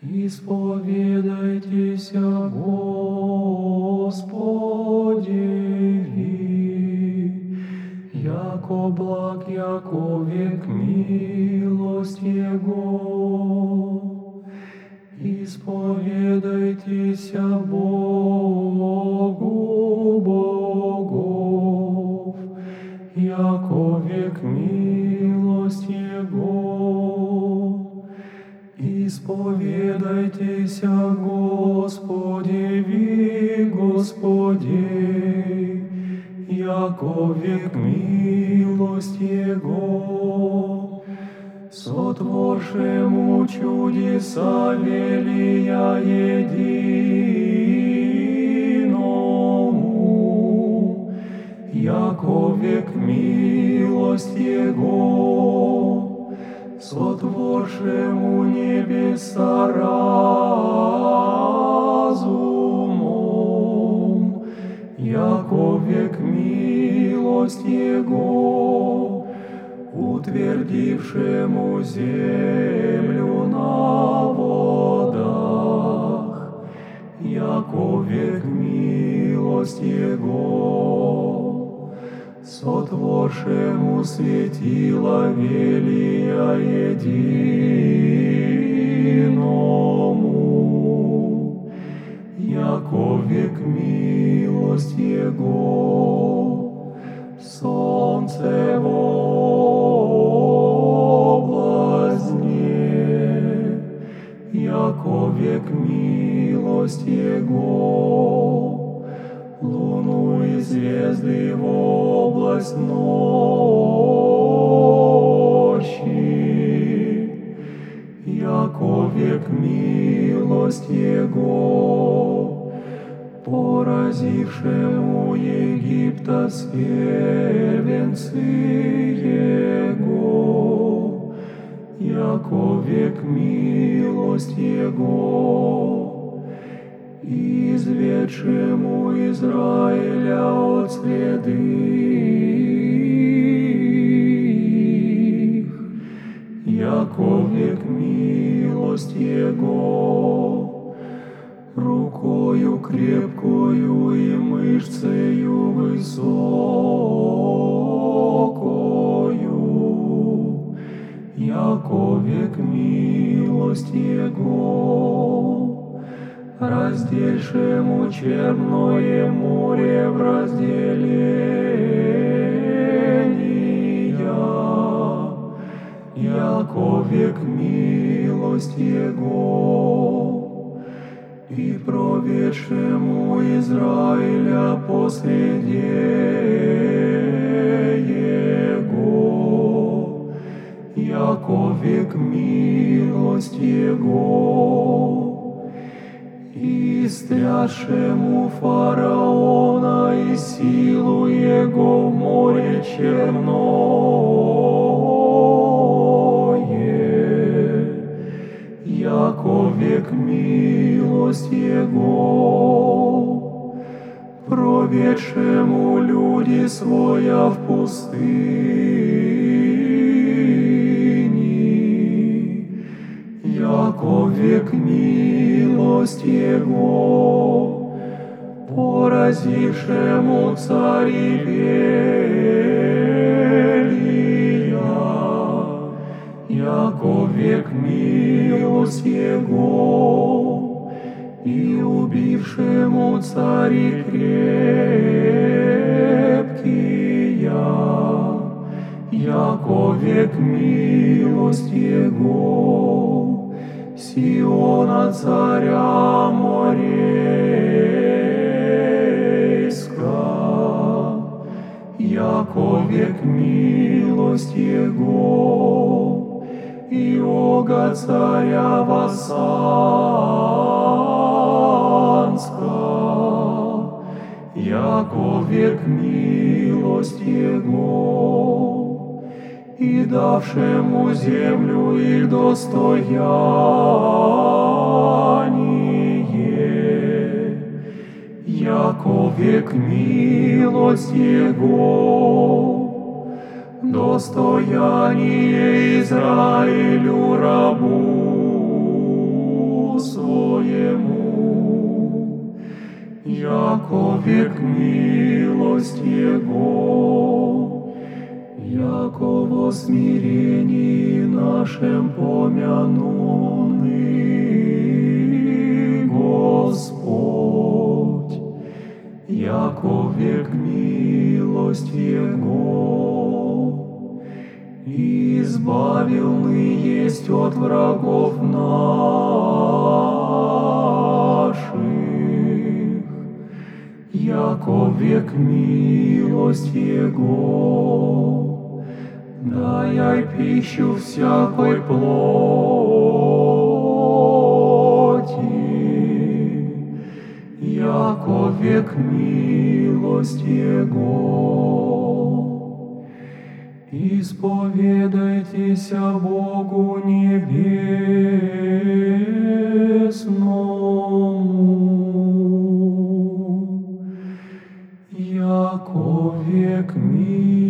Исповедайтесь Господи, яко благ, яко век милость Его. Исповедайтесь Богу богов, яко век милость Исповедайтесь Господи, ви Господи, яко век милость Его. Сотворшему чудеса велия единому, яко век милость Его, небеса разумом, яко век милость Его, утвердившему землю на водах, яко век милость Его, сотворшему светила велия единому, яко век милость Его, солнце в облазне, яко век милость Его, луну и звезды в область ночи, яко век милость Его, поразившему Египта с первенцы Его, яко век милость Его, изведшему Израиля от следы. Их, яко век милость Его, рукою крепкою и мышцею высокою, яко век милость Его, раздельшему черное море в разделения, яко век милость Его, и проведшему Израиля последе Его, яко век милость Его, и стряшему фараона и силу Его в море черное, яко век милость Его, проведшему люди своя в пустыне, яко век милость Его, поразившему цари велия, яко век милость Его, и убившему цари крепкия, яко век милость Его, Сиона царя морейска, яко век милость Его, Иога царя Вассанска, яко век милость Его, и давшему землю их достояние. Яко век милость Его, достояние Израилю рабу своему. Яко век милость Его, во смирении нашем помянуны Господь, яко век милость Его, избавилный есть от врагов наших, яко век милость Его, дай пищу всякой плоти, яко век милость Его. Исповедайтесь Богу небесному, яко век милость